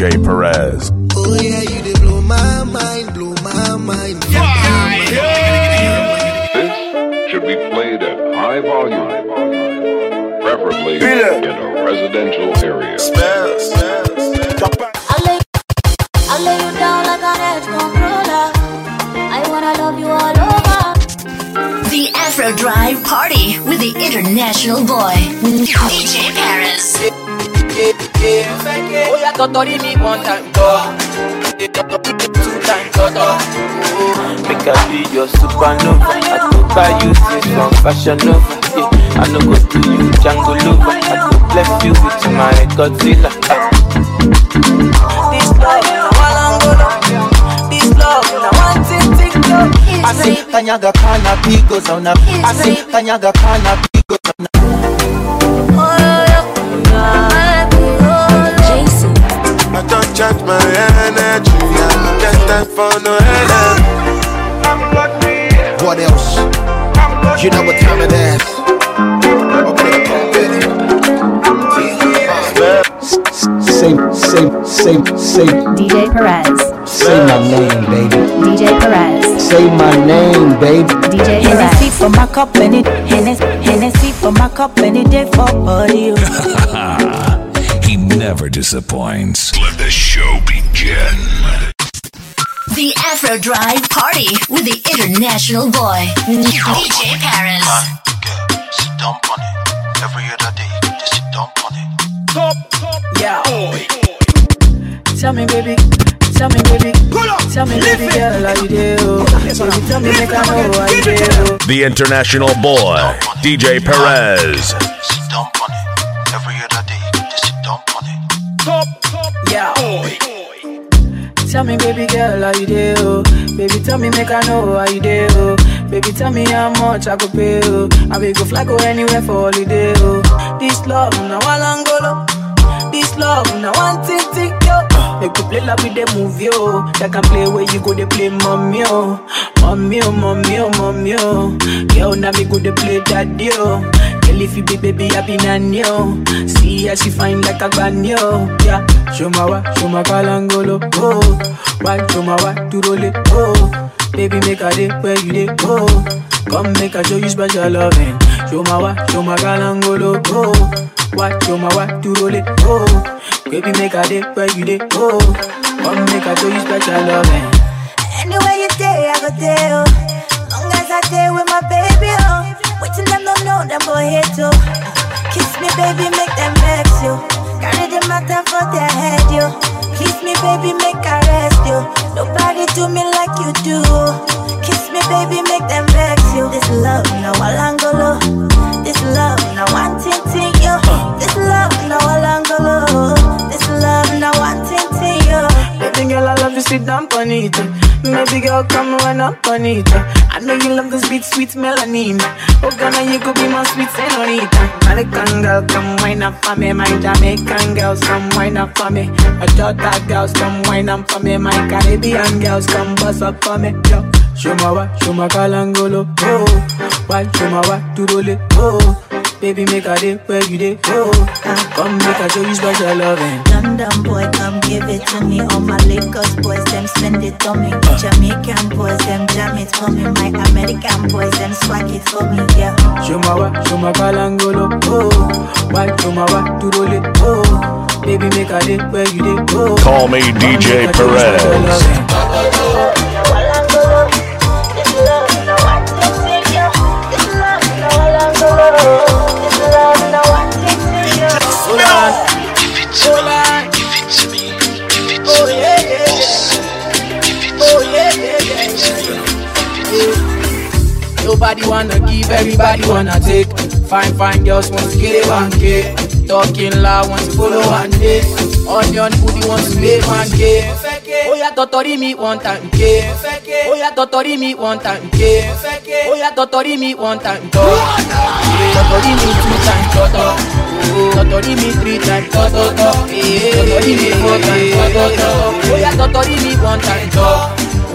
DJ Perez. Oh yeah, you did blow my mind, blow my mind. This should be played at high volume, preferably in a residential area. I'll lay, I'll lay you down like an edge Afro Drive Party with the International Boy, DJ Paris. Oh yeah, totori me one time, go. Two time. Make I be your supernova. I go buy you things from Fashion Nova. Yeah, I no go do you Django Lover. I go bless you with my Godzilla. Ah. I say kanyaga kana pigo zauna. I say kanyaga kana pigo zauna. Jason, I don't charge my energy. I don't get time for no energy. What else? You know what time it is. Say, say, say, say, DJ Perez. say my name, baby. DJ Perez. Say my name, baby. DJ Perez. Hennessy for my cup and it Hennessy, Hennessy for my cup and it day for body. he never disappoints. Let the show begin. The Afro Drive Party with the International Boy, DJ Paris. Sit down on it. Every other day, just sit down on it. Yeah. Tell me, baby. Tell me, baby. Tell me, baby girl, how you do? Baby, tell me, make I know how you do. The International Boy, DJ Perez. Sit down on it. Every other day, just sit down on it. Yeah. Tell me, baby girl, how you do? Baby, tell me, make I know how you do. Baby, tell me how much I could pay. Oh. I will go fly go anywhere for holiday. Oh. This love, now I long go This love, now one thing, thing, yo. Make you play love with the movie, yo. That can play where you go, they play mommy, oh. Mommy, oh, mommy, oh, mommy, oh. Girl, now me go, they play daddy, oh. Girl, if you be baby, be nanny, oh. See how she fine like a banyo, oh. yeah. Show my wa, show my kalangolo, oh. Why, show my wa, to roll it, oh. Baby, make a day where you day, oh. Come make a show you special loving. Show my wa, show my kalangolo, oh. Why, show my wa, to roll it, oh. Baby, make a day where you day, oh. Come make a show you special loving. Anywhere you day, I go there. Oh. Long as I stay with my baby, oh. Waiting them don't know them boy hate you. Kiss me, baby, make them vex you. Carry the matter for their head, yo. Kiss me, baby, make I rest you. Nobody do me like you do. Oh. Kiss me, baby, make them vex you. This love, no alangolo. This love, no one This love, no alangolo. This love, no one ting ting yo. Baby girl, I love you, sit down on it. Maybe girl, come run up on it. I know you love this beat, sweet melanin. Oh, Ghana, you could be my sweet senorita. American girl, come wine up for me. My Jamaican girls, come wine up for me. My Jota girls, come wine up for me. My Caribbean girls, come bust up for me. Yo. Show my wa, show my kalangolo, oh. Why, show my wa, to roll it, oh. Baby, make a day where you day, oh. Come make a show you special loving. London boy, come give it to me. All my Lagos boys, them spend it on me. Ah. Jamaican boys, them jam it for me. My American boys, them swag it for me. Yeah. Show my wa, show my kalangolo, oh. Why, show my wa, to roll it, oh. Baby, make a day where you day, oh. Call me Come DJ make a show you special Perez. Everybody wanna take. Fine, fine girls want to get one K. Talking loud want to follow one day. Onion booty want to pay one K. Oh yeah, totori me one time K. Oh yeah, totori me one time K. Oh yeah, totori me one time K. Totori me two times toto. Oh, Totori me three times toto. Totori me four times toto. Oh yeah, totori me one time toto.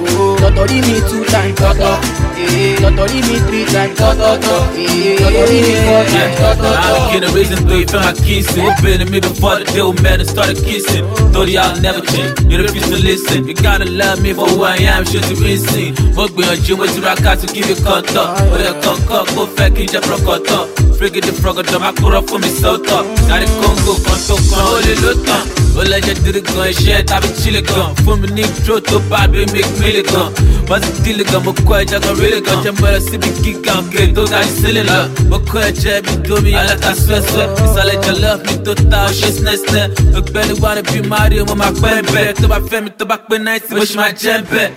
Oh, Totori me two times toto. Eh, eh. Totori me three times, to to to, eh. Totori me four times, to to to. I'm getting reason three my. It been to me before the deal man and started kissing. Thought y'all never change. You refuse to listen. You gotta love me for who I am. Should you be seen? Mo gbìyànjú mo ti ra ká to give you kọ́ńtọ̀. Ó lè kọ́ńkọ́ kó fẹ́ kí n jẹ́ pọ̀kọ́tọ̀. Fọ̀gọ̀dọ̀ máa kúrọ̀ fún mi sọ́tọ̀. Dárí kóńgò kan tó kan ó lè ló tán. Ó lẹ́jẹ̀ dírí gan iṣẹ́ tàbí chile gan. Fún mi ní dúró tó bá bí mi mílì gan. Wọ́n ti dílé gan, mo kọ́ ẹja gan rílé gan. Jẹ́ mọ́ra síbi gíga òkè tó ga ìsílẹ̀ lọ. Mo kọ́ ẹ̀jẹ̀ bí domi aláta sẹ́sẹ́. Ìsàlẹ̀ jọlọ́ mi tó ta ọṣẹ́ sinẹ́sẹ́. Ọgbẹ́ni wà ní bí Mario, mo máa pẹ́ bẹ́ẹ̀. Tó bá fẹ́ mi tó bá pé náìtì, mo ṣì máa jẹ́ bẹ́ẹ̀.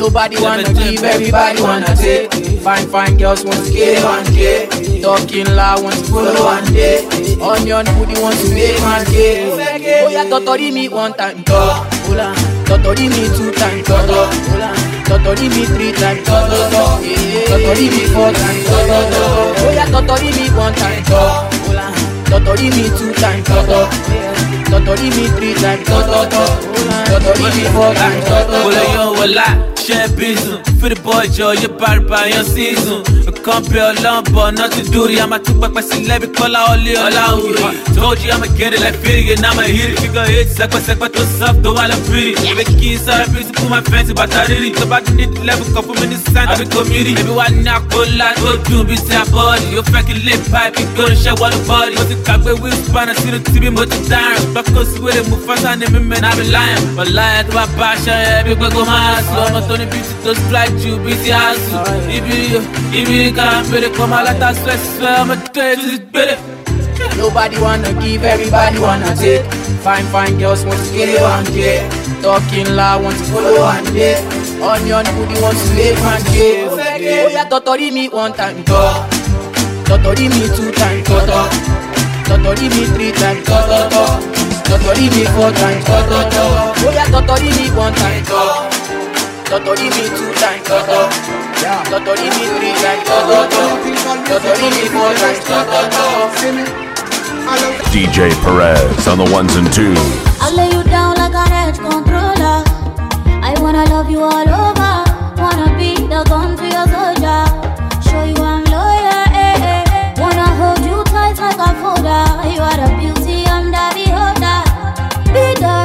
Nobody wanna give, everybody wanna take. Fine, fine girls want to get one day. Talking loud want to follow one day. Onion booty want to make one day. Oh yeah, totori me one time, to. Hola. Totori me two times, to to. Hola. Totori me three times, to to to. Eh, Totori me four times, to to to. Oh yeah, totori me one time, to. Hola. Totori me two times, to to. Totori me three times, to to to. Hola. Totori me four times, to to Wọlé to. yóò wọlá, ṣẹ́ bísùn. Fídí bọ́ ìjọ yé bárìbá yan season. Nǹkan bí ọlọ́mbọ̀ náà ti. A máa tún pẹpẹ sí lẹ́bi kọ́lá ọlé ọlá òye. Told you I'ma get it like fitty and I'ma hit it. Figure eight sẹ́pẹ́sẹ́pẹ́ tó soft tó wà lọ pretty. Ìbí kí n sọ̀rọ̀ bí sùkú máa fẹ́ ti bàtà rírì. Tó bá dín ní level kan fún mi ní sand àbí rí. Ẹbí wa ní àkólá tó dùn bí ti àbọ̀dì. Ó fẹ́ kí lè pipe gbórí iṣẹ́ wọlé bọ́ọ̀dì. Mo ti kàgbé wheel spanner sínú tíbi mo ti dáràn. Gbọ́kọ̀ sí wèrè mú fásá ní mímẹ́ náà bí láyàn. Ọ̀láyà tó bá bá aṣọ yẹ bí gbogbo máa sùn. Ọmọ tó ní bíi ti tó strike bíi ti àásù. Ibi ibi ká ń bèrè kọ́ máa látà sẹ́sẹ́ ọmọ tó yẹ ti gbére. Nobody wanna give, everybody wanna take. Fine, fine girls want to get it one day. Talking loud want to follow one day. Onion booty want to make one day. Oh yeah, totori me one time, to. Totori me two times, to to. Totori me three times, to to to. Totori me four times, to to to. Oh yeah, totori me one time, to. Totori me two times, to to. Totori me three times, to to to. Totori me four times, to to to. DJ Perez on the ones and twos. I'll lay you down like an edge controller. I wanna love you all over. Wanna be the gun to your soldier. Show you I'm loyal. Eh, eh, eh. Wanna hold you tight like a folder. You are the beauty, I'm the beholder. Be the.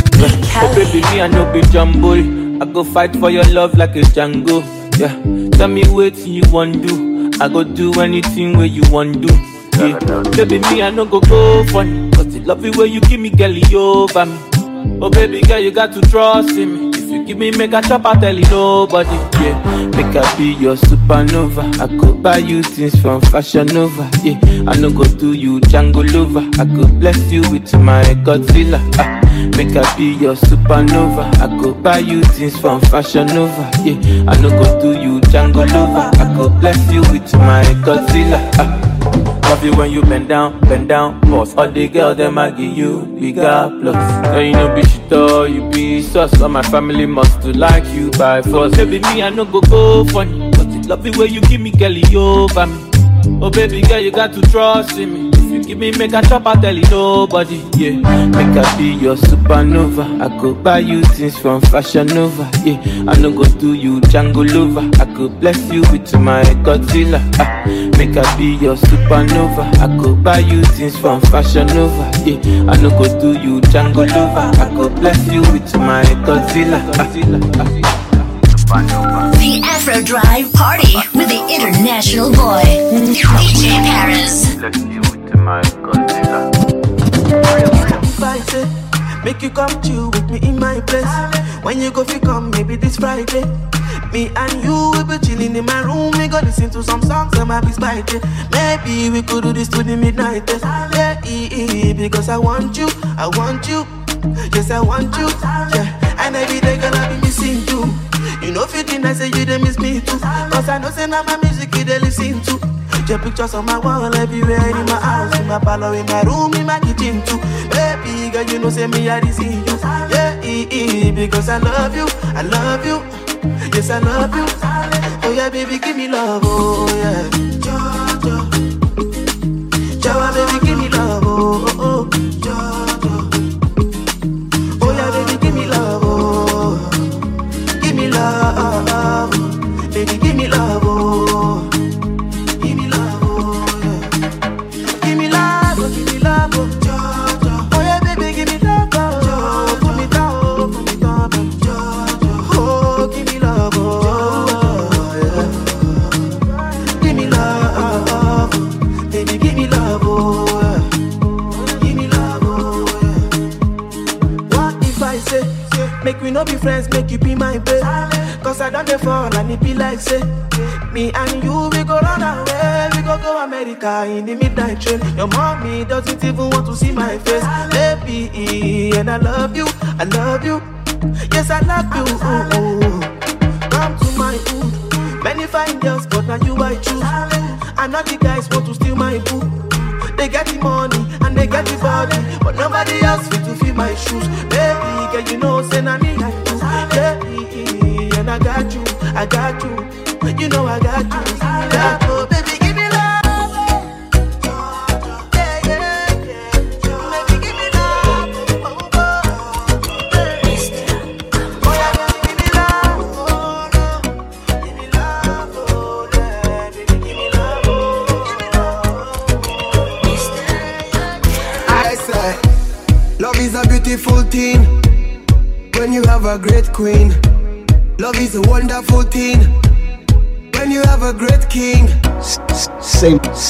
Oh baby, me I no be jumble. I go fight for your love like a Django. Yeah. Tell me what you want do. I go do anything where you want do. Yeah. Baby, me I no go go funny. Cause the love you where you give me, girl, you over me. Oh baby girl, you got to trust in me. You give me make a chop, I tell you nobody. Yeah, make I be your supernova. I could buy you things from Fashion Nova. Yeah, I no go do you Django lover. I could bless you with my Godzilla. Ah, make I be your supernova. I could buy you things from Fashion Nova. Yeah, I no go do you Django lover. I could bless you with my Godzilla. Ah. Love you when you bend down, bend down, boss. All the girls them I give you bigger plus. Now you know be shit all you be sus. All my family must to like you by force. Baby me I no go go funny, but the love you when you give me girl you over me. Oh baby girl you got to trust in me. You give me make a chop I tell you nobody. Yeah, make I be your supernova. I go buy you things from Fashion Nova. Yeah, I no go do you Django lover. I could bless you with my Godzilla. Ah, make I be your supernova. I go buy you things from Fashion Nova. Yeah, I no go do you Django lover. I could bless you with my Godzilla. Ah. The Afro Drive Party with the international boy, DJ Paris. If I make you come chill with me in my place. When you go, fi come, maybe this Friday. Me and you will be chilling in my room. We go listen to some songs, some happy spicy. Maybe we could do this to the midnight test. Yeah, because I want you, I want you. Yes, I want you. Yeah, and every day gonna be missing you. You know, fitting, I say you they miss me too. Cause I know, say now my music you they listen to. Your pictures on my wall everywhere in my house, in my parlor, in my room, in my kitchen too. Baby, girl, you know, say me I see you. Yeah, because I love you, I love you. Yes, I love you. Oh yeah, baby, give me love, oh yeah. Jawa, baby, give me love, oh oh oh. Like say, me and you we go run away, we go go America in the midnight train. Your mommy doesn't even want to see my face, baby, and I love you, I love you, yes I love you. Ooh, ooh. Come to my hood, many fine girls, but now you I choose. And all the guys want to steal my boo. They get the money and they get the body, but nobody else fit to fill my shoes. Baby, girl, you know, say na me I. Yeah, and I got you, I got you. You know I got you. Yeah, oh,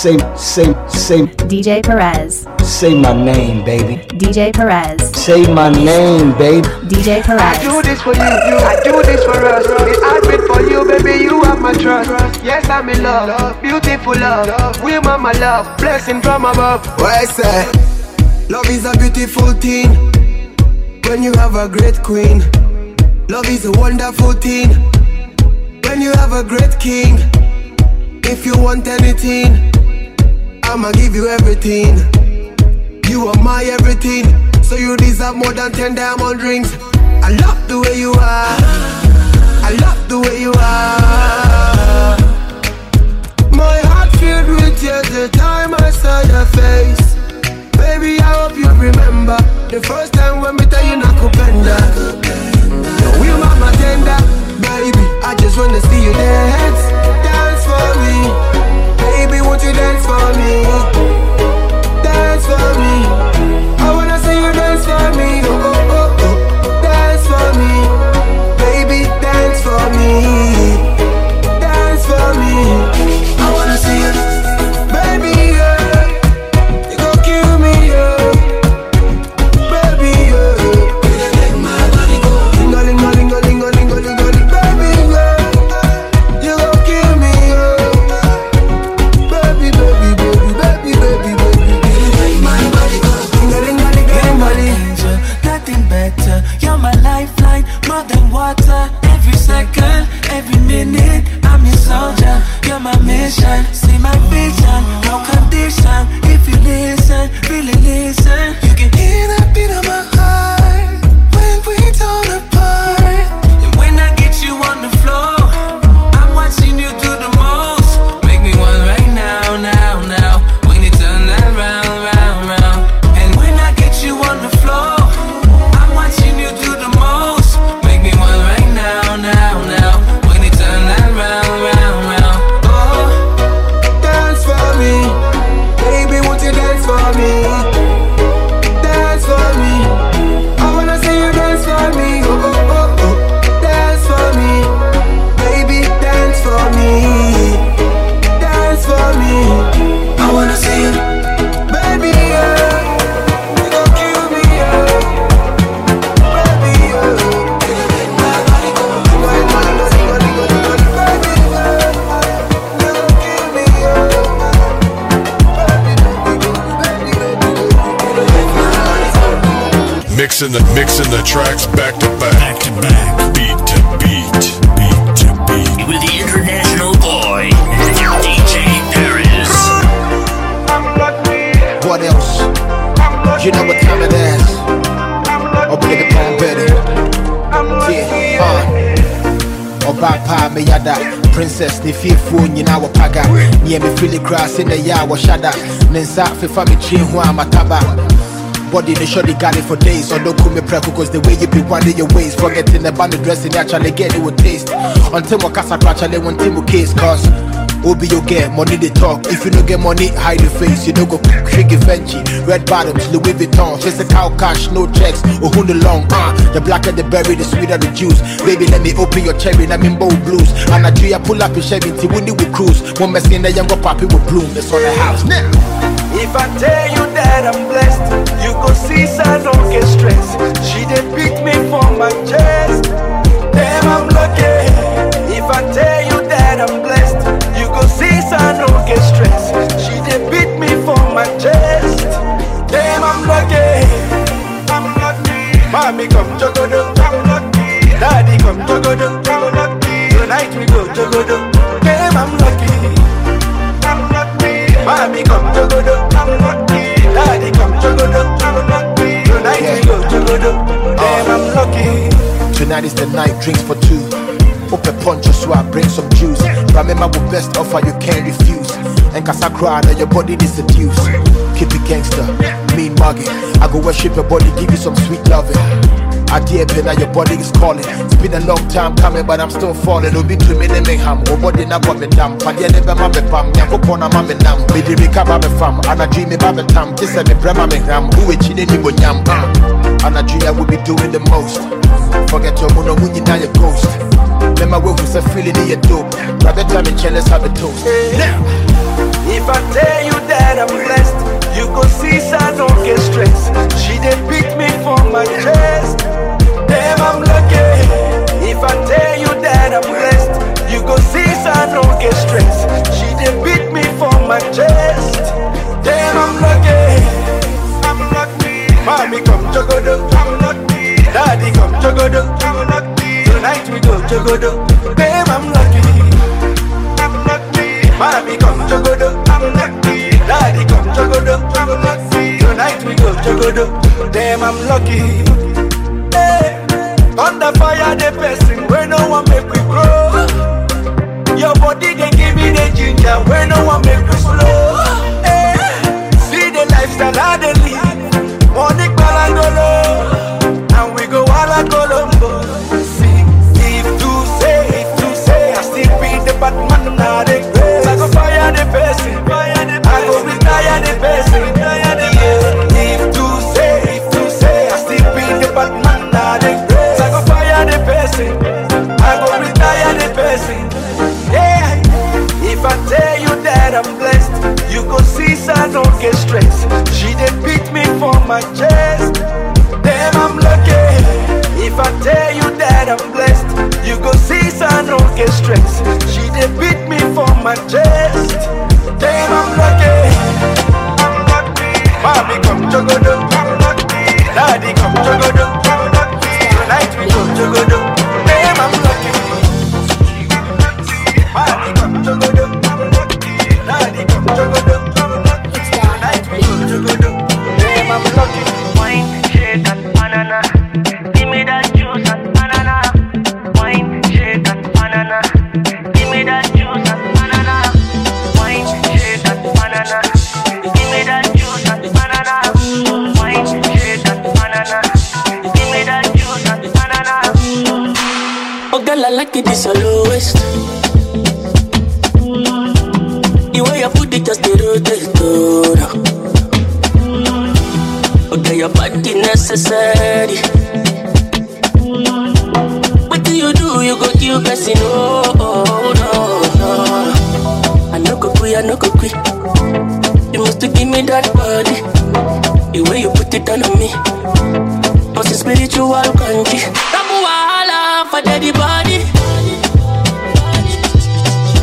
Say, say, say, say, DJ Perez. say my name, baby. DJ Perez. Say my name, baby. DJ Perez. I do this for you, you. I do this for us. It's I been for you, baby. You have my trust. Yes, I'm in love. Beautiful love. We mama love. Blessing from above. What I say? Love is a beautiful thing when you have a great queen. Love is a wonderful thing when you have a great king. If you want anything, I'ma give you everything. You are my everything, so you deserve more than 10 diamond rings. I love the way you are. I love the way you are. My heart filled with tears the time I saw your face. Baby, I hope you remember the first time when we tell you not nakupenda. No, you mama tender, baby. I just wanna see you dance, dance for me, Won't you dance for me? the tracks back to back. Back to back. Beat to beat. Beat to beat. With the international boy, DJ Paris. What else? You know what time it is. I'm Betty. Yeah, uh. Obapa, may I die? princess ne fiefuo nyinaa wɔpaga neɛ mefili koraa se ne yɛ a wɔhyada ne nsa fefa me kyiri ho a mataba Body they surely got it for days. Or don't call me preko cause the way you be winding your ways. Forgetting about the dressing, actually get it with taste. Until my casa actually one team case cause Obi you get money they talk. If you no get money, hide your face. You no go shake Venchi. Red bottoms, Louis Vuitton. Physical cash, no checks. Oh who the long uh The blacker the berry, the sweeter the juice. Baby, let me open your cherry, let me bold blues. And I do ya pull up a Chevy, till we with cruise. One mess in the younger poppy will bloom. It's on the house now. If I tell you that I'm blessed, you go see I don't get stressed. She did beat me for my chest. Damn, I'm lucky. Mommy come jogodo, I'm lucky. Daddy come jogodo, I'm lucky. Tonight we go jogodo. Damn, I'm lucky. Mommy come jogodo, I'm lucky. Daddy come jogodo, I'm lucky. Tonight we go jogodo. Damn, I'm lucky. Tonight is the night, drinks for two. Open punch so I bring some juice. Remember what best offer you can't refuse. And cry now your body is seduced. Keep it gangster, mean mugging. I go worship your body, give you some sweet loving. I dear pen now your body is calling. It's been a long time coming, but I'm still falling. Obi oh, to me name ham. Oh body na bo me dam. Padye never ma me pam. Nyako pona ma me nam. Me di rika ba me fam. Ana dream me ba me tam. This me brema me ham. Who e chine ni bo nyam. And I will be doing the most. Forget your mono you now your ghost. Remember we say feeling in your dope. The time you let's have a toast. Now. Girl, I like it this your lowest. The way you put it just the rotate oh. Oh girl, your body necessary. What do you do? You go kill person? Oh, oh no, no. I no go quit, I no go quit. You must give me that body. The way you put it on me. Must spiritual country. For daddy body.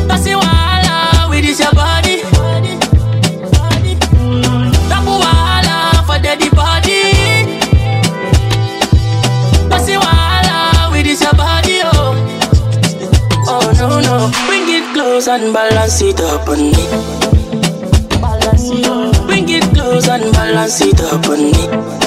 Kasi wahala with this your body. Tabu wahala for daddy body. Kasi wahala with this your body, oh. Oh no no, bring it close and balance it up on me. Bring it close and balance it up on me.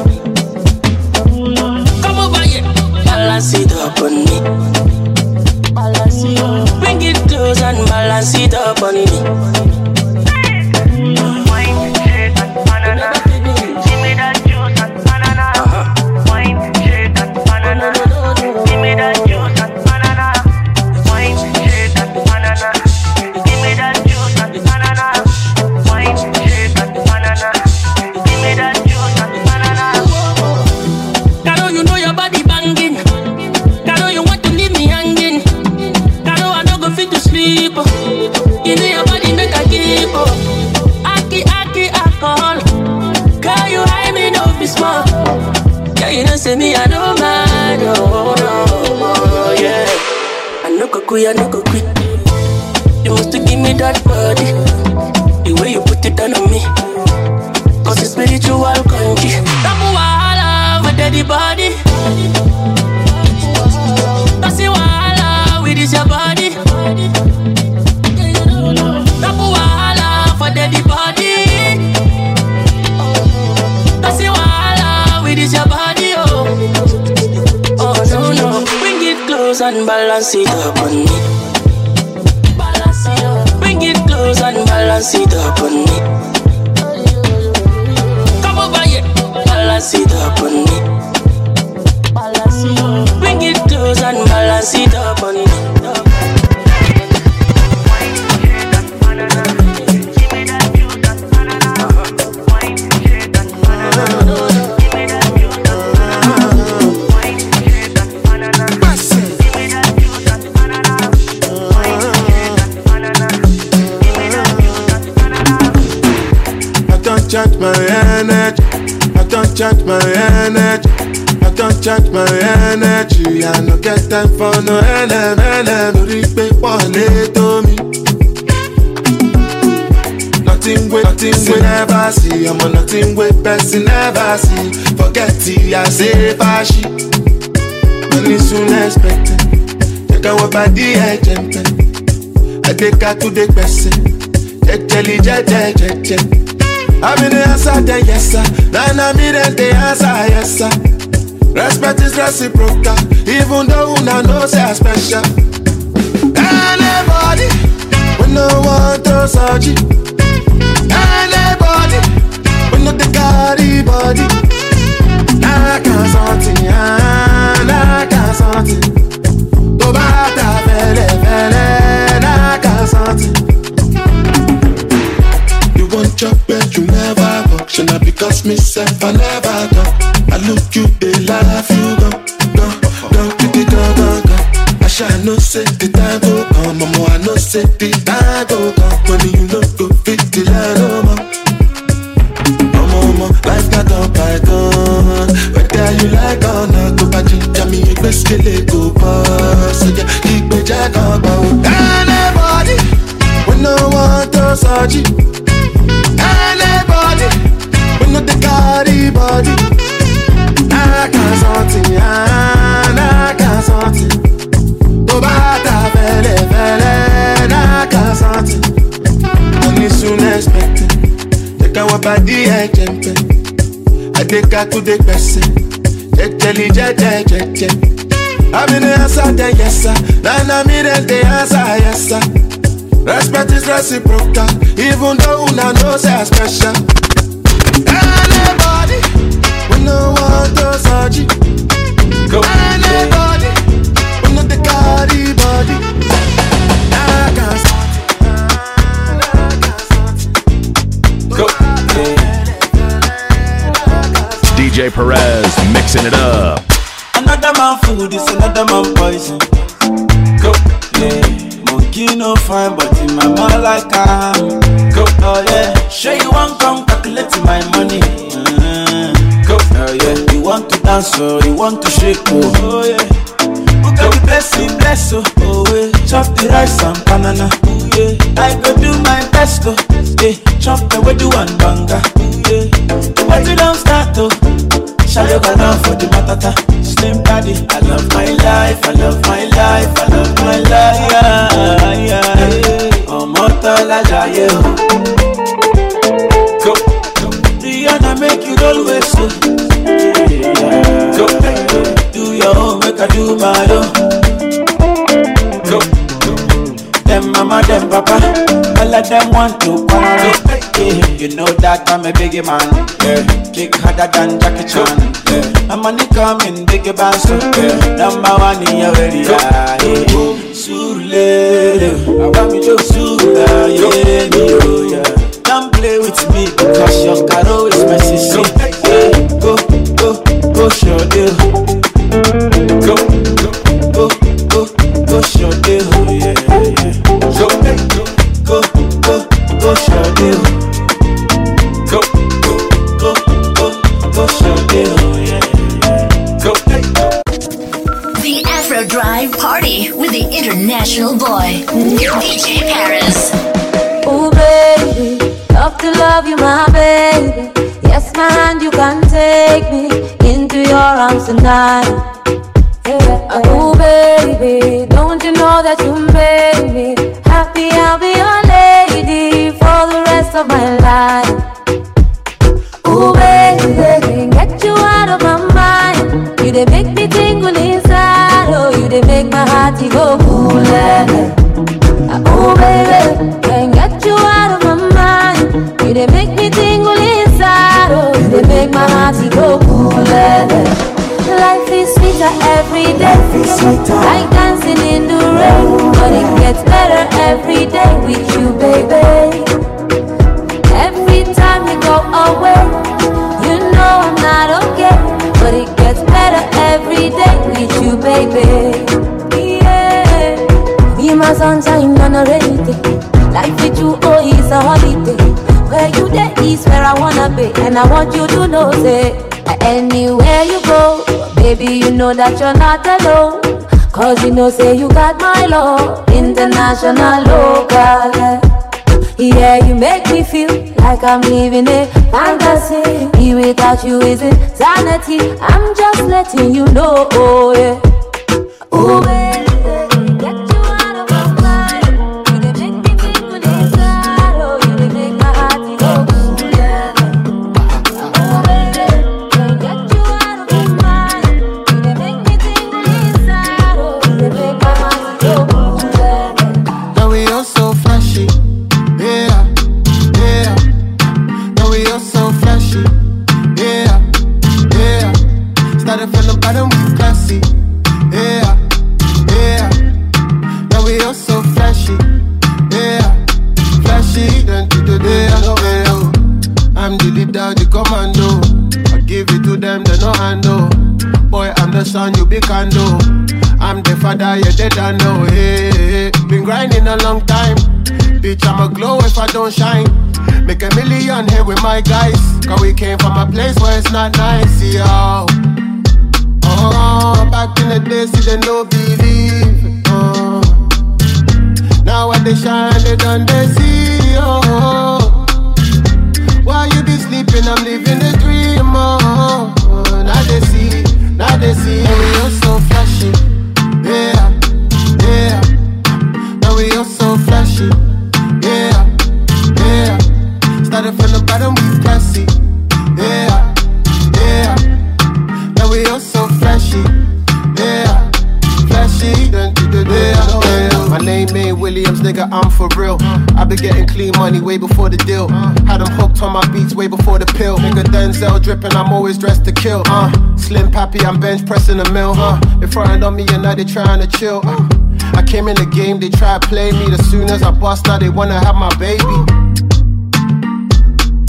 And balance it up on me. Balance it up. Bring it close and balance it up on me. Come over here, balance it up on me. My energy. I no get time for no NM, NM. Lórí pé wọlé tó mi. Nothing wey, nothing wey never see. On nothing wey person never see. Forget it, I say fashi. Money soon expected. Out what body ẹ̀jẹ̀ ń pẹ́. Adéka tó dé gbẹ̀sẹ̀. Jẹ́jẹ́lì jẹ́jẹ́ jẹ́jẹ́. In the answer, then yes sir. Then I'm in the answer, yes sir. Respect is reciprocal, even though una know say I special. Anybody, we no want to search it. Anybody, we no the carry body. I can't something, I can't something. To bata fele fele, I can't something. Should not because me self I never go. I look you, they laugh you go, go, go, go, go, go, go. I shall no say the time go come, mama. I no say the time go come. When you look go fit the line, no more. Mama, mama, life got up by gun. Whether you like or not, go back to Jamie, you best kill it, go boss. So yeah, keep me jack up, oh. Anybody, we no want to search it. Anybody, we no the carry body. I can't something, I can't something. To bata fele fele, I can't something. Money soon expected. Take our body ẹ̀jẹ̀ ń pẹ́. Adéka tó dé gbẹ̀sẹ̀. Jẹ́jẹ́lì jẹ́jẹ́ jẹ́jẹ́. I'm in the answer, then yes sir. Then I'm in the answer, yes sir. Respect is reciprocal, even though una know say I special. Anybody, we no want to search it. Anybody, we no the carry body. I can't Go. DJ Perez mixing it up. Another man food is another man poison. Go, yeah. Monkey no fine, but in my mind like I'm. Go, oh yeah. Sure you want come calculate my money. Mm. Go, oh yeah. You want to dance or you want to shake oh, oh yeah. Got the blessing, bless oh, oh yeah. Chop the rice and banana, oh yeah. I go do my best oh, yeah. Chop the do one banga, oh yeah. You don't start oh. Shayo down for the matata Slim daddy I love my life, I love my life, I love my life yeah, yeah. Ọmọ tọ́lá jayé o Go Rihanna make you with so. Yeah. Go, do your own, make I do my own. Mama, them papa, all of them want to quarrel. Yeah. You know that I'm a biggie man, yeah. Big harder than Jackie Chan, yeah. I'm money coming, biggie band, so yeah. Number one in your area, yeah. Surulere, I want me to Surula, yeah, yeah. Tonight. That you're not alone. Cause you know, say you got my love, international, local. yeah. You make me feel like I'm living a fantasy. Without you is insanity. I'm just letting you know, oh yeah. My guys. Cause we came from a place where it's not nice, yo. Oh, back in the days, see they no believe. Oh. Now when they shine, they done they see. Oh. While you be sleeping, I'm living the dream. Oh, now they see, now they see. Oh, we all so flashy, yeah. For real. I been getting clean money way before the deal. Had them hooked on my beats way before the pill. Nigga Denzel dripping, I'm always dressed to kill. Uh, Slim Pappy, I'm bench pressing a mill. Uh, they frontin' on me and now they trying to chill. Uh, I came in the game, they try to play me. As soon as I bust out, they wanna have my baby.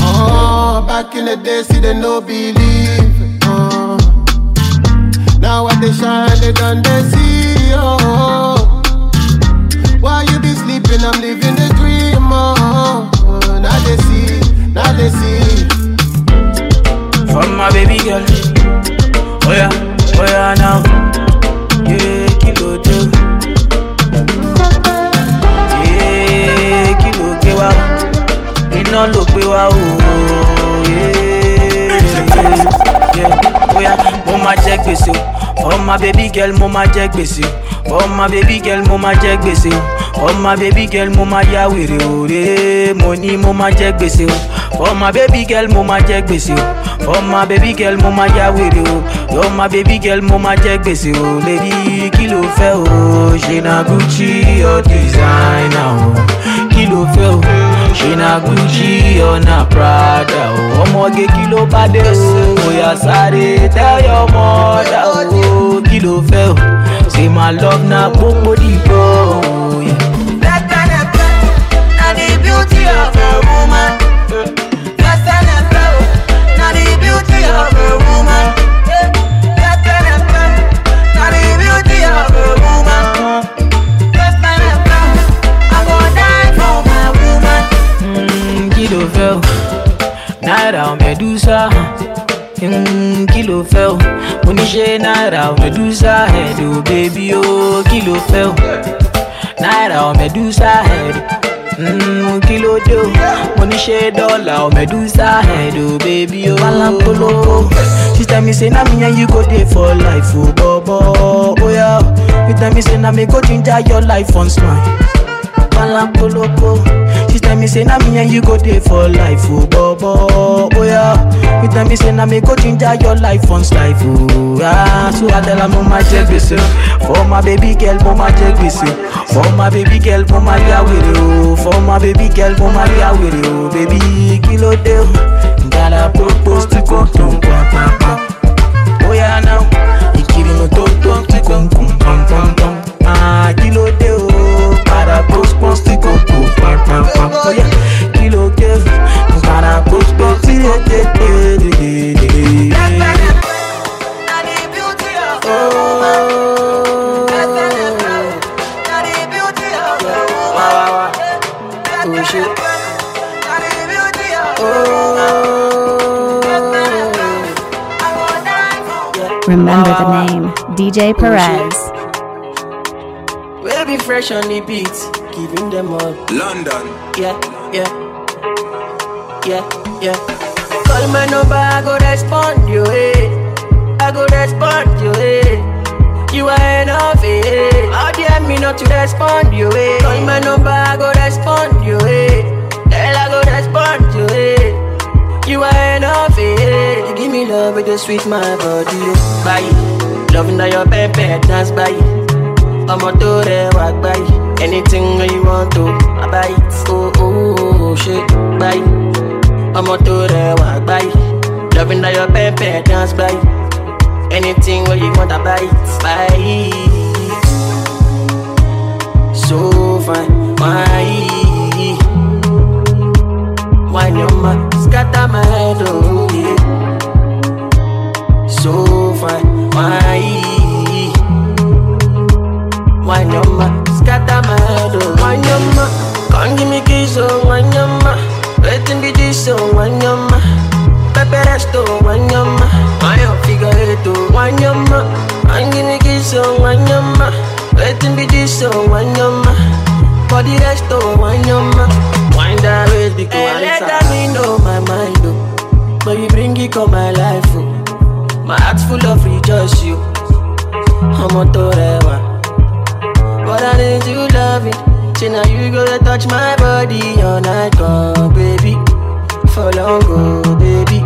Oh, back in the day, see they no believe. Uh, now when they shine, they done they see. Oh, sleeping, I'm living the dream. Oh, now they see, now they see. From my baby girl. Oh yeah, oh yeah now. Yeah. Yeah. Yeah, oh, yeah, yeah. Oh yeah, mo máa jẹ. For my baby girl, mo máa jẹ. For my baby girl, mo ma jẹ. For my baby girl, mo ma ya wèrè òre. Mo ní mo o. For my baby girl, mo ma jẹ. For my baby girl, mo ma ya wèrè o. My baby girl, mo ma jẹ o. Lady, kí ló fẹ́ o? Ṣé na Gucci or designer? Kí ló fẹ́ o? Ṣé na Gucci na Prada o? Ọmọge kí ló bá dé o? Bóyá sáré tell your mother o. Kí ló fẹ́ o? Say my love na gbogbo dìbò o. Yeah. Now the beauty of a woman. And a flow. Now the beauty of a woman. Ló fẹ́ o? mẹ́dúsà Mm, kí ló fẹ́ o? mo ní ṣe náírà o mẹ́dúsà head o bébí o kí ló fẹ́ o? náírà o mẹ́dúsà head Mm, kí ló dé o? mo ní ṣe dọ́là o mẹ́dúsà head o bébí o. pálápolówó she tell me say na me and you go dey for life o bọ̀bọ̀ oya you tell me say na me go ginger your life on smile. Palapoloko. She tell me say na me and you go dey for life, oh bobo, oh yeah. You tell me say na me go ginger your life on life, oh yeah. So I tell her mo ma jẹ gbèsè, for my baby girl mo ma jẹ gbèsè, for my baby girl mo ma ya wèrè o, for my baby girl mo ma ya wèrè o, baby kí ló dé o? Ngala propose pa pa pa. Oh yeah now, ìkiri mo tó tó tí kò ń kún pam pam pam. Ah of a woman. Oh shit. Now the beauty of a Remember the name DJ Perez. Fresh on the beat, giving them all. London. Yeah, yeah, yeah, yeah. Call my number, I go respond you, eh. I go respond you, eh. You are enough, eh. How dare me not to respond you, eh. Call my number, I go respond you, eh. Girl, I go respond you, eh. You are enough, eh. You give me love with the sweet my body, oh. Bye. Loving that your pepe dance by. Tó rẹwà gbáyì anything you want to I buy it oh oh oh gbáyì. Ọmọ tó rẹwà gbáyì loving na your pepper dance gbáyì. Anything wey you want I buy it buy it so fine why why your ma scatter my head oh yeah. So fine why. Wanyama, scatter my head, oh Wanyama, come give me kiss, oh Wanyama. Waiting be this, oh Wanyama. Pepe resto, Wanyama. My figure eight, oh Wanyama. Come give me kiss, oh Wanyama. Waiting be this, oh Wanyama. Body resto, Wanyama. Wind that waist, because hey, let me know oh, my mind, oh. But you bring it on my life, oh. My heart's full of rejoice, you I'm on to but I need you love it. Now you gonna touch my body all night long, baby. For long, go, baby.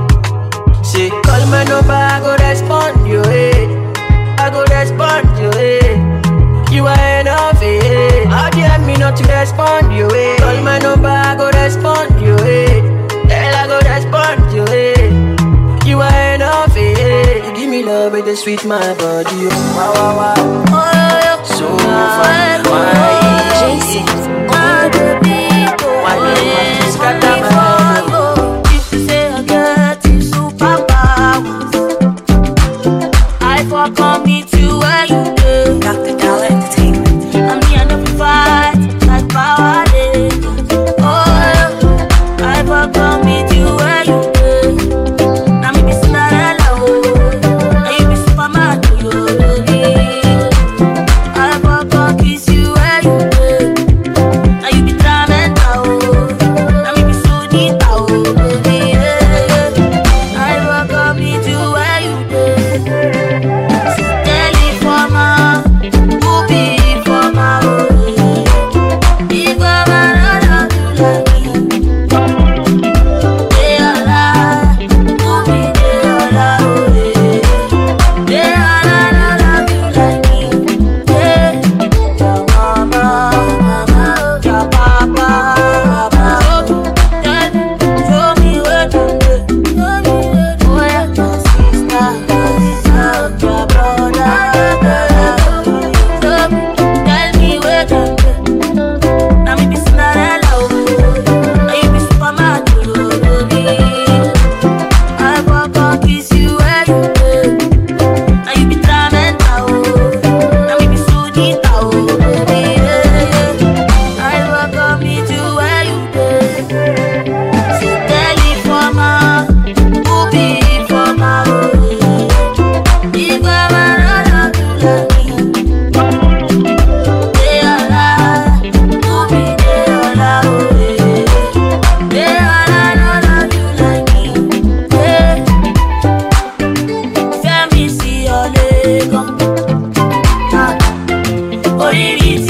Say call my number, I go respond you, eh. I go respond you, eh. You are enough, eh. How dare me not to respond you, eh. Call my number, I go respond you, eh. Girl, I go respond you, eh. You are enough, eh. You give me love the sweet my body, oh. Wow, wow, wow. Oh, yeah, yeah. So fine, why? Jason, why the people? Why what.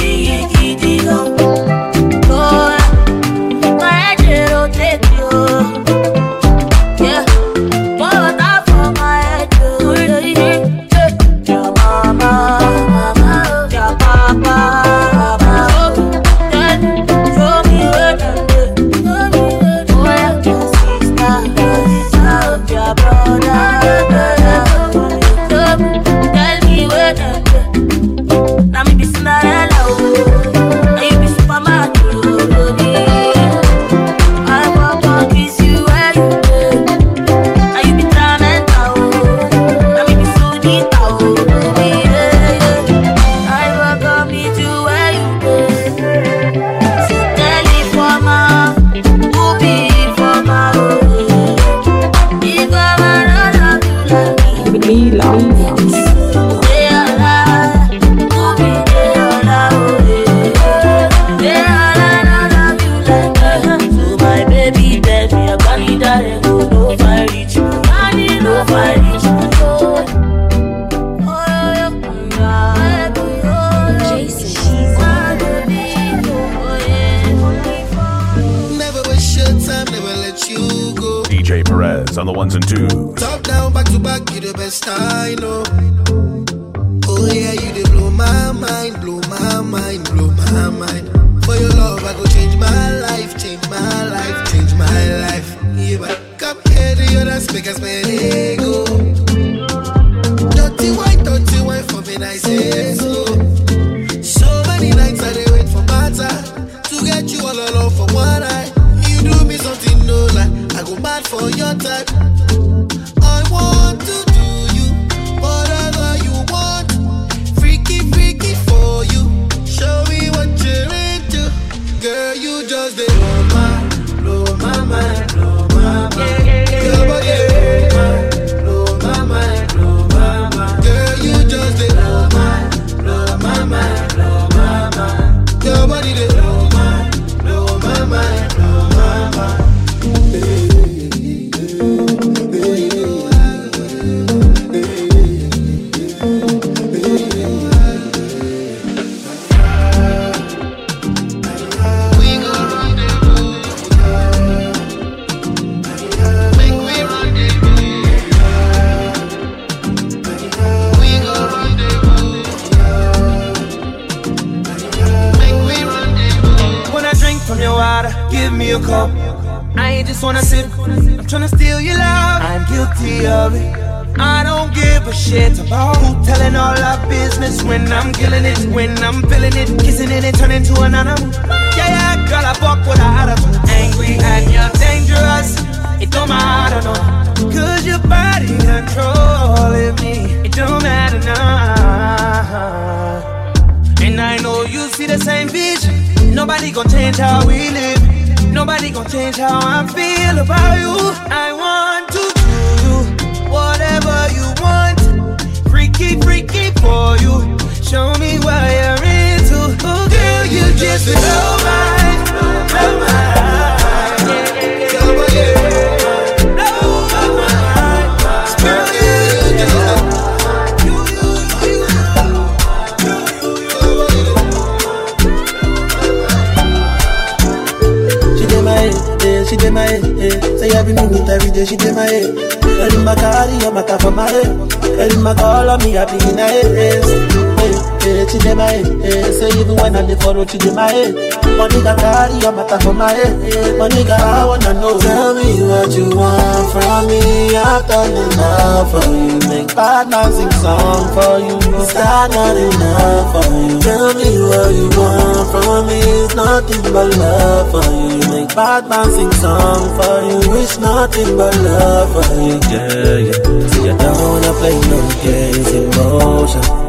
I live for road, she did my head. Money got carry your matter for my head. Money got I wanna know. Tell me what you want from me. I've done enough for you. Make bad man sing song for you. Is that not enough for you? Tell me what you want from me. It's nothing but love for you. Make bad man sing song for you. Wish nothing but love for you. Yeah, yeah. See, I don't wanna play no games, emotion.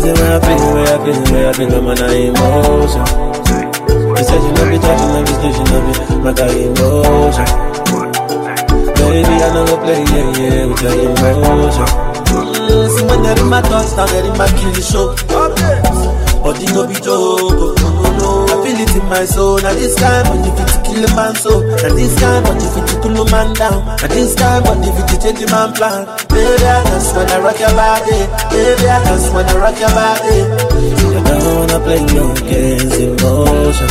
Reason where I feel, where I feel, where I feel, I'm on emotion. You said you love me, touch, you love me, still you love me, my guy emotion. Baby, I know go play, yeah, yeah, with your emotion. Mm, see when they're in my touchdown, they're in my kill show. But it no be joke, oh, no, no. I feel it in my soul. Now this time, you fit to kill a man so. Now this time, you fit to cool a man down. Now this time, you fit to change the man plan. Baby, I dance when I rock your body. Baby, I dance when I rock your body. I don't wanna play no games, emotion.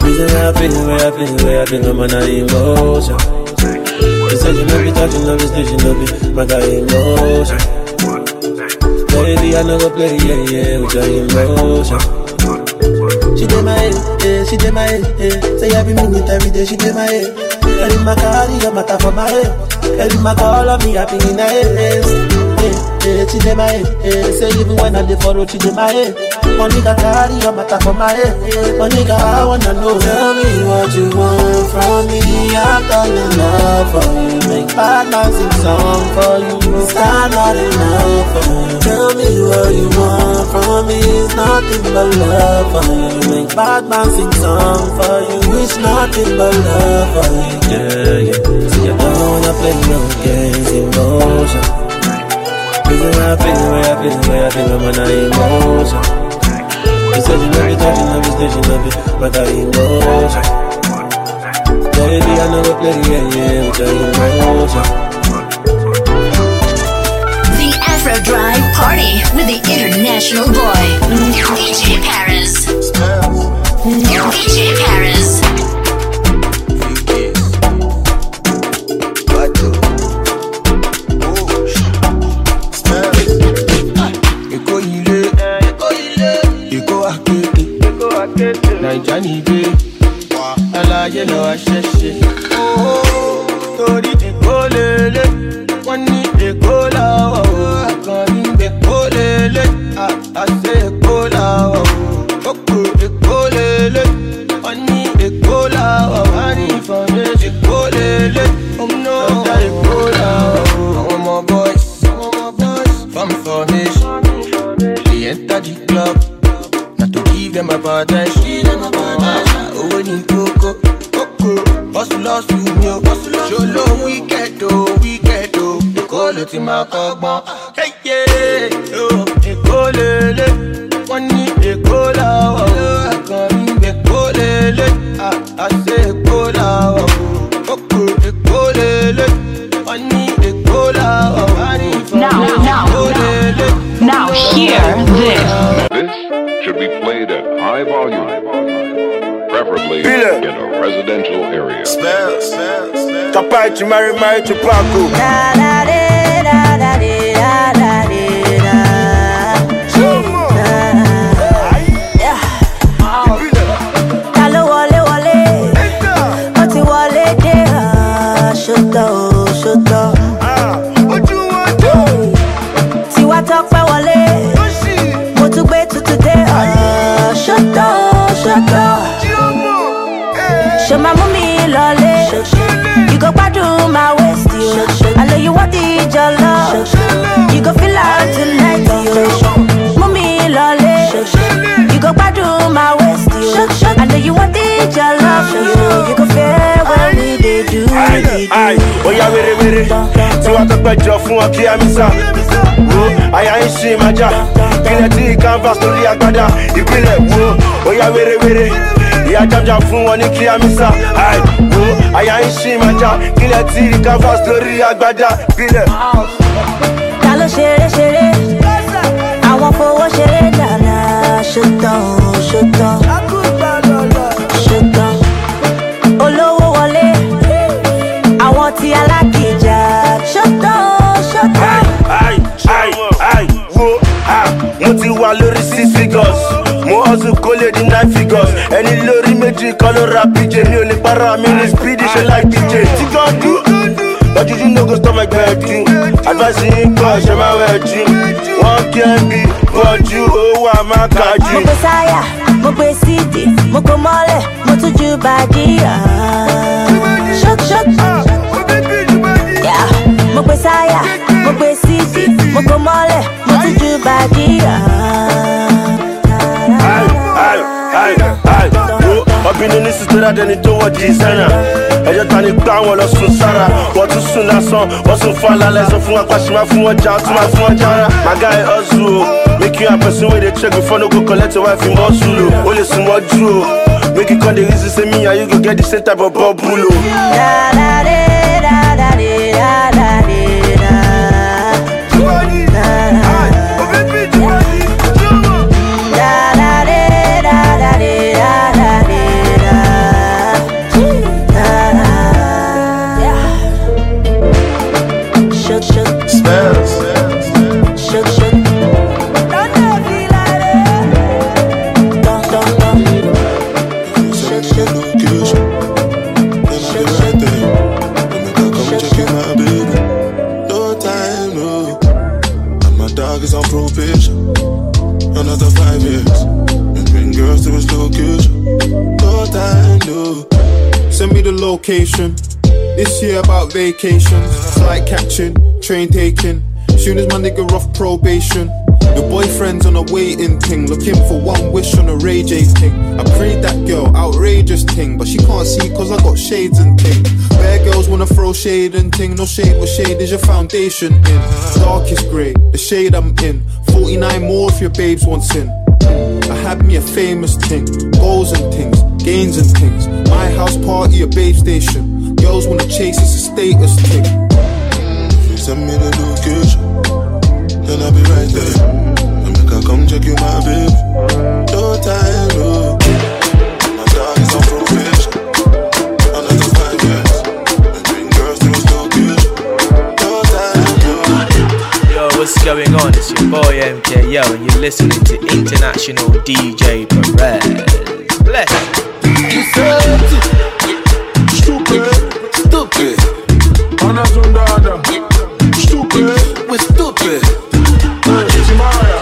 Reason I feel, where I feel, where I feel, I'm on emotion. You said you love me, touch, you love me, still you love me, my guy emotion. Baby, I know go play, yeah, yeah, with your emotion. She did my head, yeah, she did my head, yeah. Say every minute, every day, she did my head. Head in my car, your matter for my head. Head in my call on me, happy in the head. Yeah, yeah, she did my head, eh, yeah. Eh, eh. Say even when I live for road, she did my head. Money got carry your matter for my head. Money got I wanna know. Tell me what you want from me. I've done enough for you. Make bad man sing song for you. Is that not enough for you? Tell me what you want from me. It's nothing but love for you. Make bad man sing song for you. Wish nothing but love for you. Yeah, yeah. See, I don't wanna play no games, emotion. Why I feel, where I feel, where I feel, I'm on emotion. Said love love love but I emotion. Baby, I know play, yeah, yeah, emotion. The Afro Drive Party with the international boy, mm-hmm. DJ Paris. DJ Paris. Kapai to tí wọ́n tọpẹ́ jọ fún ọ kí amisa. Wo ń ṣe máa jà, kílẹ̀ tí canvas lórí agbada. Ìpínlẹ̀ wo, were were, ìyá jájá fún wọn ní kí amisa. Wo àyà ń ṣe máa jà, kílẹ̀ tí canvas lórí agbada. Ìpínlẹ̀. Ta ló ṣeré ṣeré? Àwọn fowó ṣeré dáná. Ṣótán Hustle kó lè di nine figures. Ẹni lórí méjì kan ló ra PJ. Mi ò lè para mi ní speedy ṣe like DJ. Tí kan. But you no go stop my gbẹ̀dú. Advice yín kọ́ ṣe máa wẹ̀ jù. Wọ́n kí ẹ bí bọ́jú owó àmà Mo gbé sáyà, mo gbé sídì, mo kó mọ́lẹ̀, mo tún ju bàdí. Ṣók sísèrè dẹni tó wọ dìsáínà. Ẹjọ́ ta ni gbá wọn lọ sùn sára. Wọ́n tún sùn lásán, wọ́n sùn fún alálẹ̀ sọ fún wọn pàṣẹ máa fún wọn jà, tún máa fún wọn jára. My guy hustle o, make you a person wey dey check before no go collect your wife in muscle o. O lè sùn mọ́jú o, make you come dey reason say me and you go get the same type of bubble o. This year about vacation. Flight catching, train taking. Soon as my nigga off probation. Your boyfriend's on a waiting thing. Looking for one wish on a Ray J thing. I prayed that girl, outrageous thing. But she can't see cause I got shades and thing. Bad girls wanna throw shade and thing. No shade, what shade is your foundation in? Darkest grey, the shade I'm in. 49 more if your babes wants in. I had me a famous thing, goals and things, gains and things. My house party, a babe station. Girls wanna chase, it's a status thing. If you send me the location, then I'll be right there. And make I come check you, my babe. No time, no. My dog is on probation. Another five years. And bring girls to his location. No time, no. Yo, what's going on? It's your boy MKO, and you're listening to International DJ Perez. Bless she said. Stupid, stupid. Ona zundada Stupid, we stupid. Timaya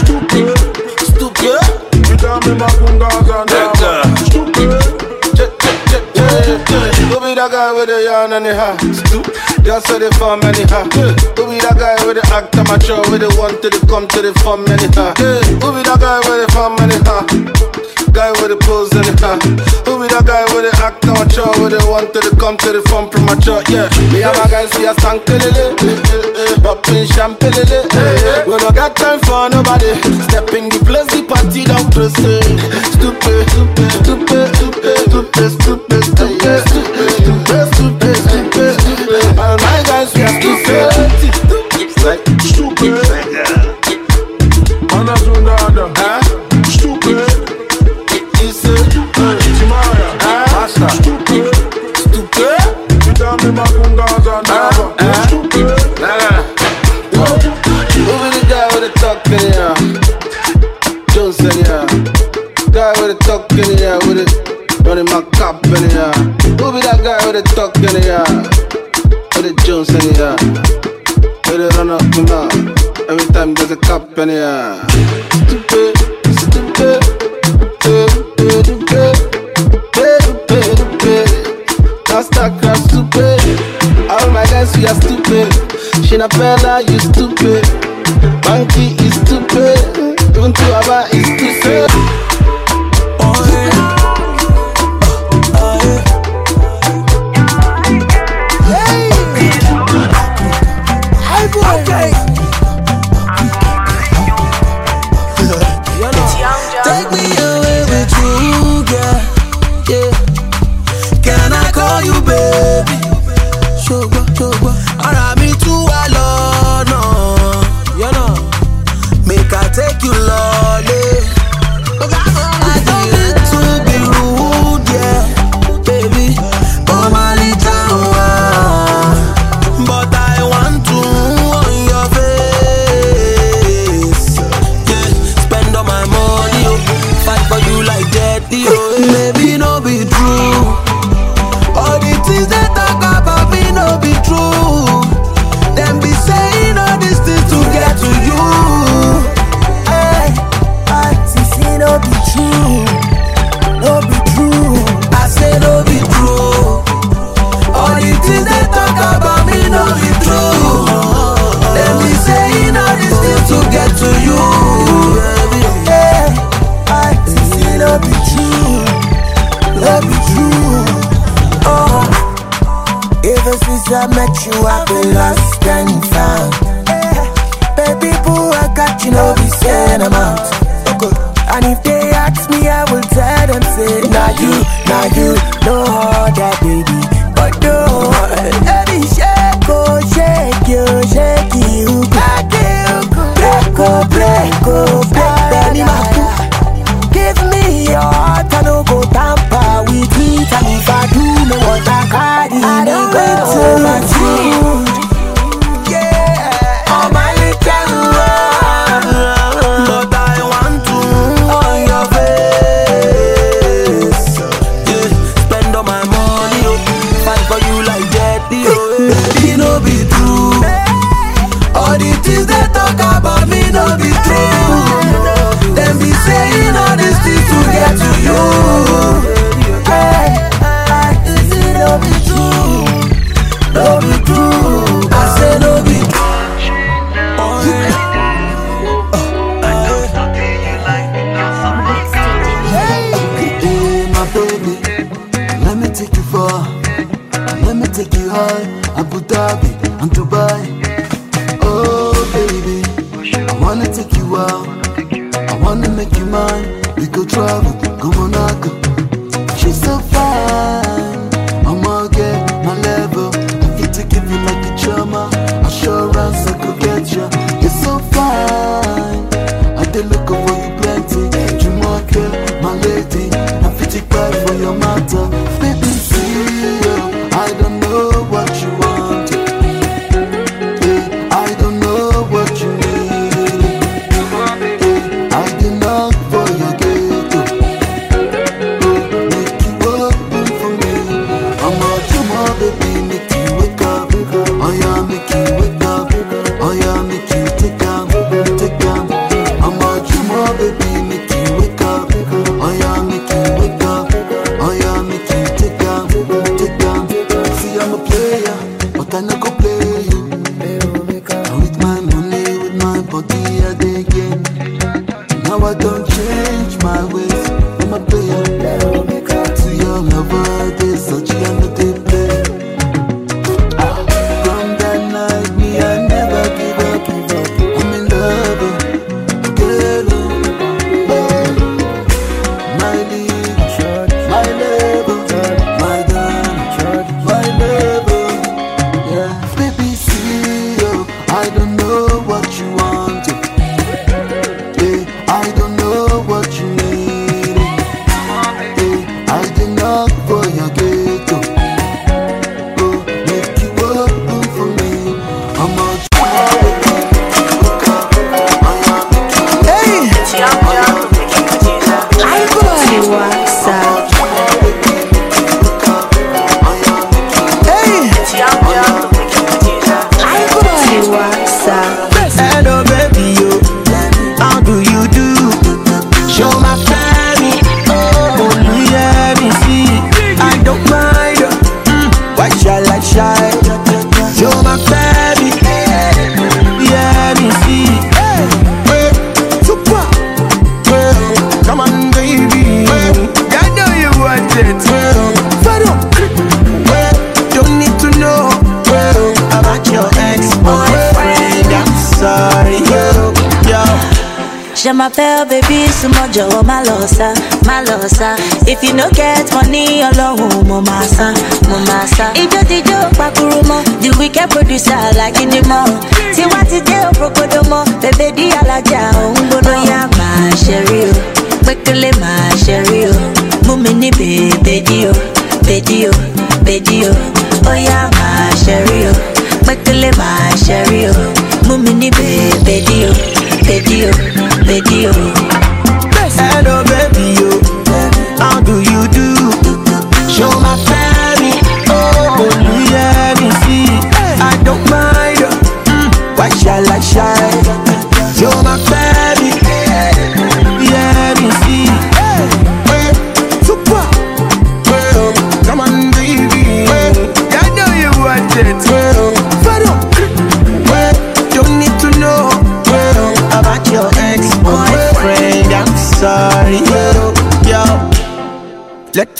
Stupid, stupid. Vitame makungaza now Stupid. Who be that guy with the yarn and the hat? Just so they form hat. Who be that guy with the act amateur? With the one to the come to the form hat. Who be that guy with the form hat? guy with the pulls in it, huh? Who be that guy with the act on chore with the one to the come to the from premature, yeah. Me and my guys, we are stankelele, popping champagne, champelele. We don't got time for nobody. Step in the place, the party don't press it. Stupid, stupid, stupid, stupid, stupid, stupid. tunes in here. Guy with a tuck in here with it. Running my cop in here. Who be that guy with a tuck in here? With the Jones in here. With it run up and up. Every time there's a cop in here. Stupid, stupid, stupid, stupid, stupid, stupid. Master crap stupid. All my guys we are stupid. Shinapella, you stupid. Monkey is stupid don't do us is too soon. change my ways. I'm a player. To your lover, there's such jọ̀wọ́ má lọ sá, má lọ sá. If you no get money, ọlọ́run mo máa sá, mo máa sá. Ijó ti jó pakuru the wicked producer lágídí mọ́. Tiwa ti òpópódó mọ́, bèbè dí alájà òun gbóná yá máa ṣe rí o. Máa ṣe rí o. Mú mi ní bèbè dí o, bèdí o, bèdí o. Máa ṣe rí o. Pékélé máa ṣe rí o. Mú mi ní bèbè dí o, bèdí o, bèdí o. Hello, baby, yo. How do you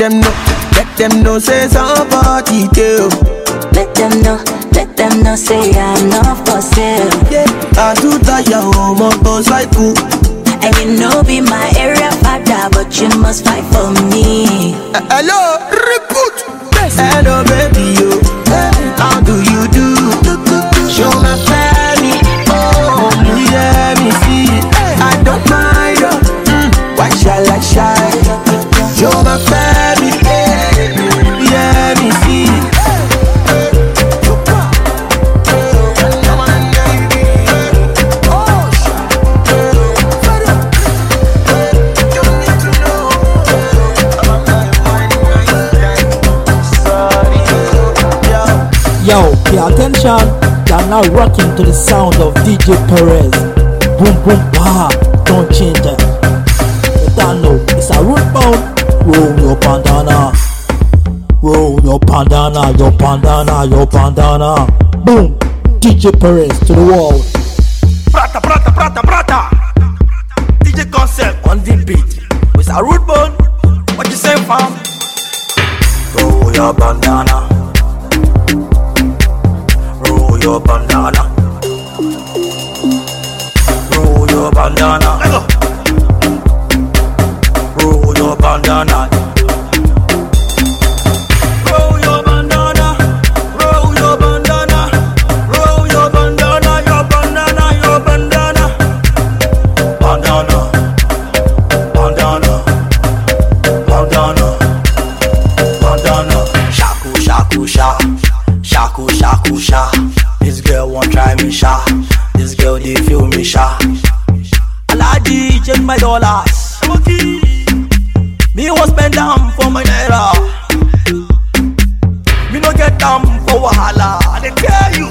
them know, let them know, say somebody attention. You're now rocking to the sound of DJ Perez. Boom, boom, bah. Don't change it. Know. It's a root bound. Roll your bandana. Roll your bandana, your bandana, your bandana. Boom. DJ Perez to the wall. Sha. This girl they feel me sha. Alaji change my dollars. Me was spend them for my naira. Me no get them for wahala. I dey tell you.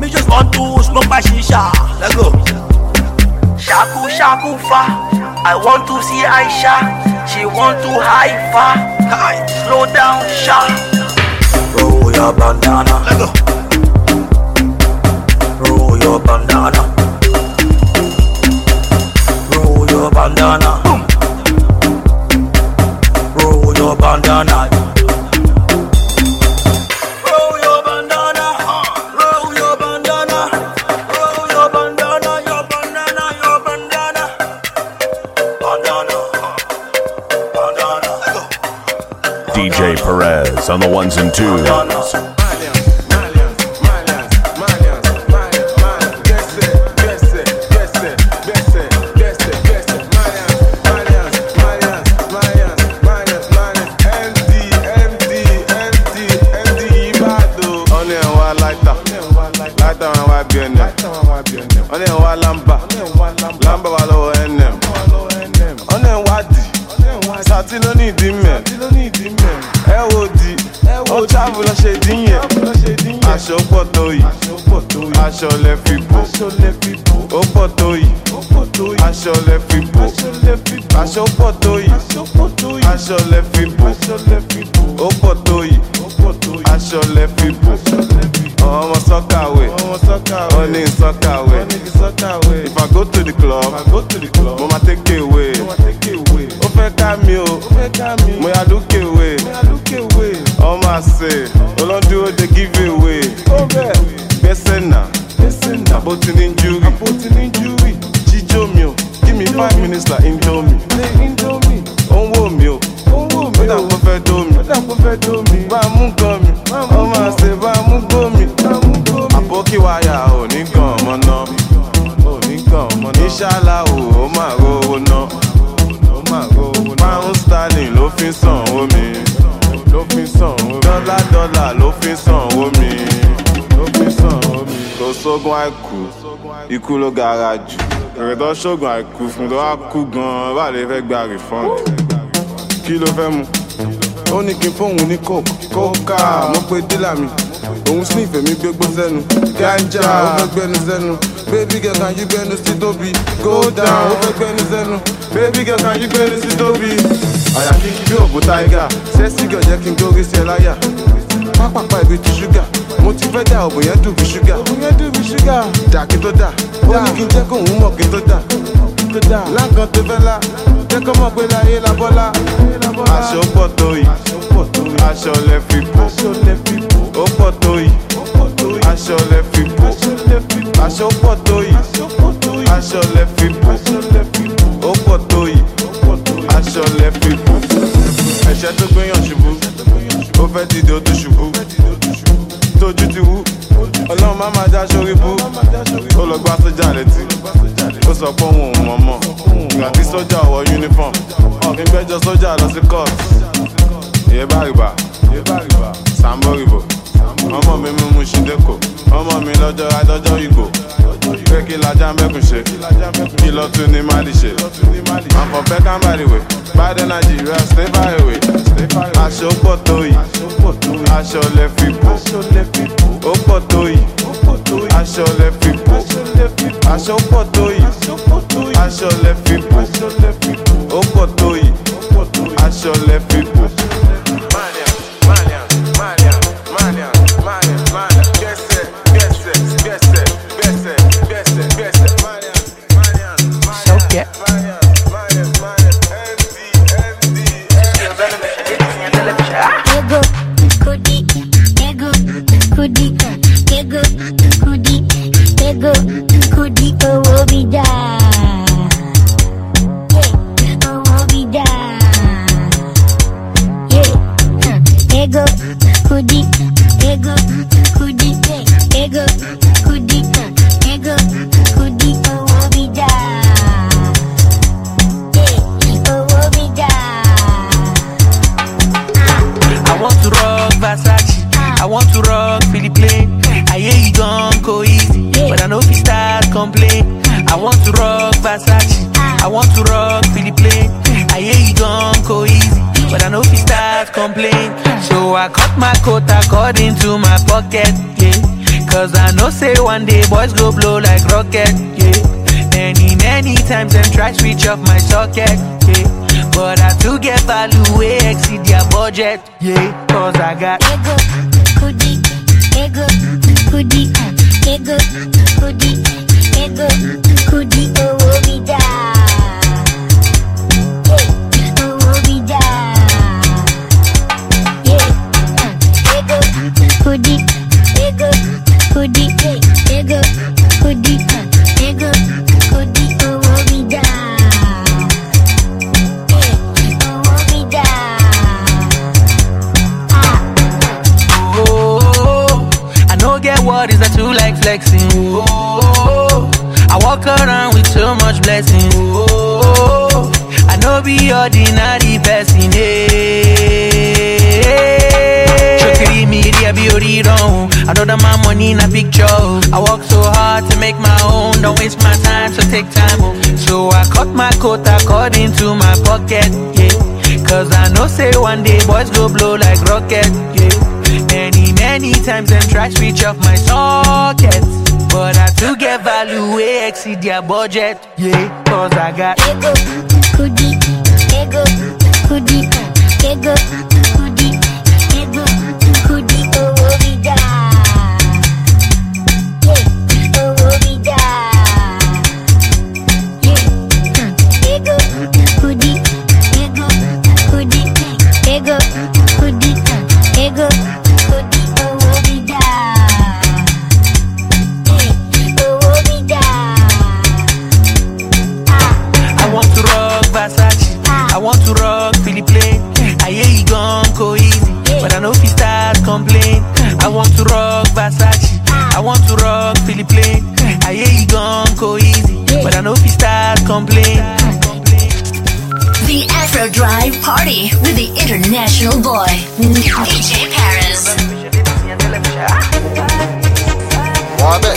Me just want to smoke my shisha. Let's go. Shaku shaku fa. I want to see Aisha. She want to high fa. Slow down, sha. Roll your bandana. Let's go. Your bandana. Roll your bandana. Boom. Roll your bandana. Roll your bandana. Roll your bandana. Roll your bandana. Your bandana. Your bandana. Bandana. Bandana. DJ Perez on the ones and twos. Away. Gbẹ́sẹ̀ nà, àbótí ní júrì. Jíjó mi o, five minutes la indomie. indomie. ó ń wò mí o. ó ń wò mí o. ó dà kó fẹ́ dó mi. ó dà kó fẹ́ dó mi. bá a mú gan mi. ó máa ṣe bá a mú gbó mi. àbókí wáyà ò ní gan ọmọ náà. ò ní gan ọmọ náà. ìṣàlà o ó máa rówó náà. ó máa rówó náà. pound sterling ló fi ń san owó mi. ló fi ń san owó mi. dọ́là dọ́là ló fi ń san owó mi. Ló fi ń san owó mi. kò sógun àìkú ikú ló gara jù. èrè tó ṣoògùn àìkú fún tó wá kú gan-an bá fẹ́ gba refund. kí ló fẹ́ mu? ó ní kí n fóun ní coke kókà mo pe dílà mi òun sì mi gbégbó sẹ́nu ganja ó fẹ́ gbẹnu sẹ́nu baby girl yí gbẹnu sí tóbi go ó fẹ́ gbẹnu sẹ́nu baby girl yí gbẹnu sí tóbi. àyà bí òbú tiger sẹ́sì jẹ́ kí n gbórí sí ẹ láyà pápápá ibi ti ṣúgà. Mo ti fẹ́ dà òbò yẹn dùn bí ṣúgà. Òbò yẹn dùn bí ṣúgà. Dà kí tó dà. Ó ní kí n jẹ́ kóun mọ̀ kí tó dà. Láǹkan tó fẹ́ la jẹ́ kó mọ̀ pé láyé la bọ́lá. Aṣọ pọ̀ tó yìí. Aṣọ lẹ fi bò. Ó pọ̀ tó yìí. Aṣọ lẹ fi bò. Aṣọ pọ̀ tó yìí. Aṣọ lẹ fi bò. Ó pọ̀ tó yìí. Aṣọ lẹ fi bò. Ẹ̀ṣẹ̀ tó gbéyàn ṣubú ó fẹ́ dìde ó tó ṣubú. Tójú ti wú. Ọlọ́run má máa já sórí bú. Ó lọ gbá sójà létí. Ó sọ pé òun ò mọ̀ mọ̀. Ìgbà tí sójà wọ uniform ọ̀gbìn gbẹ́jọ sójà lọ sí court. Ìyẹn bá rìbá sambo rìbò ọmọ mi mú mu ṣíndékò ọmọ mi lọ́jọ́ adọ́jọ́ ìgbò pé kí lajá mẹ́kùn ṣe? Kí lọ tún ní mali ṣe? Àfọ̀fẹ́ kámbàlìwé bàdé nàìjíríà stay far away. Aṣọ pọ̀ tó yìí. Aṣọ lẹ fi bò. Ó pọ̀ tó yìí. Aṣọ lẹ fi bò. Aṣọ pọ̀ tó yìí. Aṣọ lẹ fi bò. Ó pọ̀ tó yìí. Aṣọ. A picture. I work so hard to make my own. Don't waste my time, so take time. oh. So I cut my coat according to my pocket. Yeah. Cause I know say one day boys go blow like rocket, yeah. Many, many times them try switch off my socket. But I still get value way exceed their budget, yeah. Cause I got ego, kudi, ego, kudi, ego, Hoodie, ego, hoodie, owó bídà. Owó bídà. I want to rock Versace, I want to rock Philly the I Ayé yìí gan go easy, but I know fit start complain. I want to rock Versace, I want to rock Philly the I Ayé yìí gan go easy, but I know fit start complain. The Afro Drive Party with the International Boy, DJ Paris. Wabe,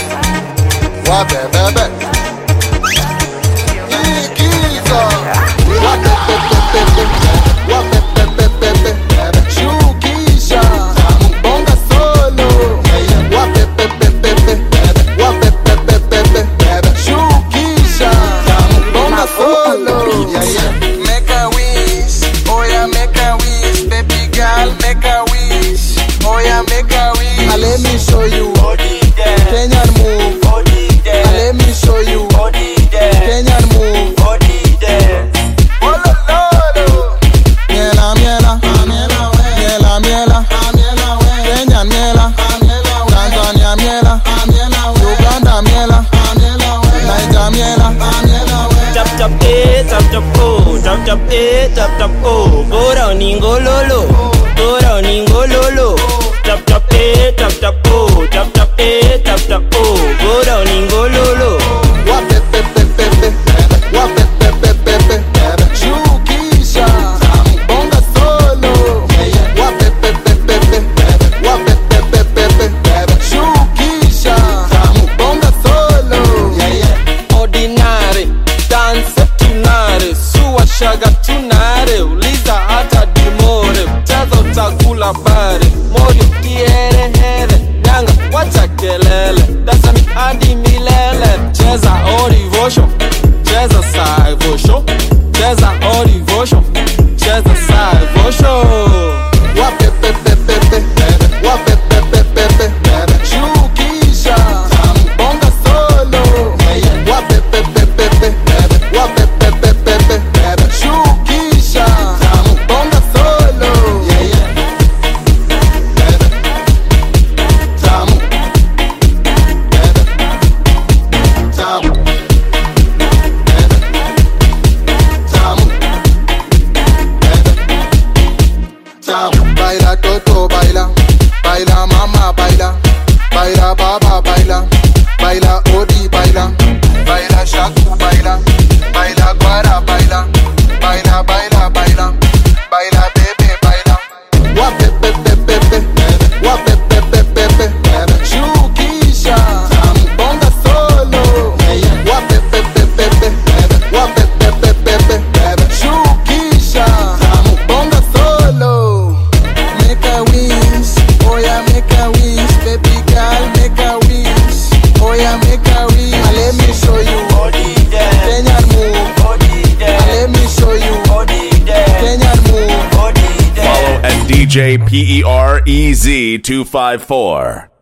wabe, bebe. Jump, jump, eh, tap, tap, oh. Go round down, go lolo. Go round down, go lolo. Tap, tap, eh, tap, tap, oh. Tap, tap, eh, tap, tap, oh. Go round down, go lolo. P E R E Z 254.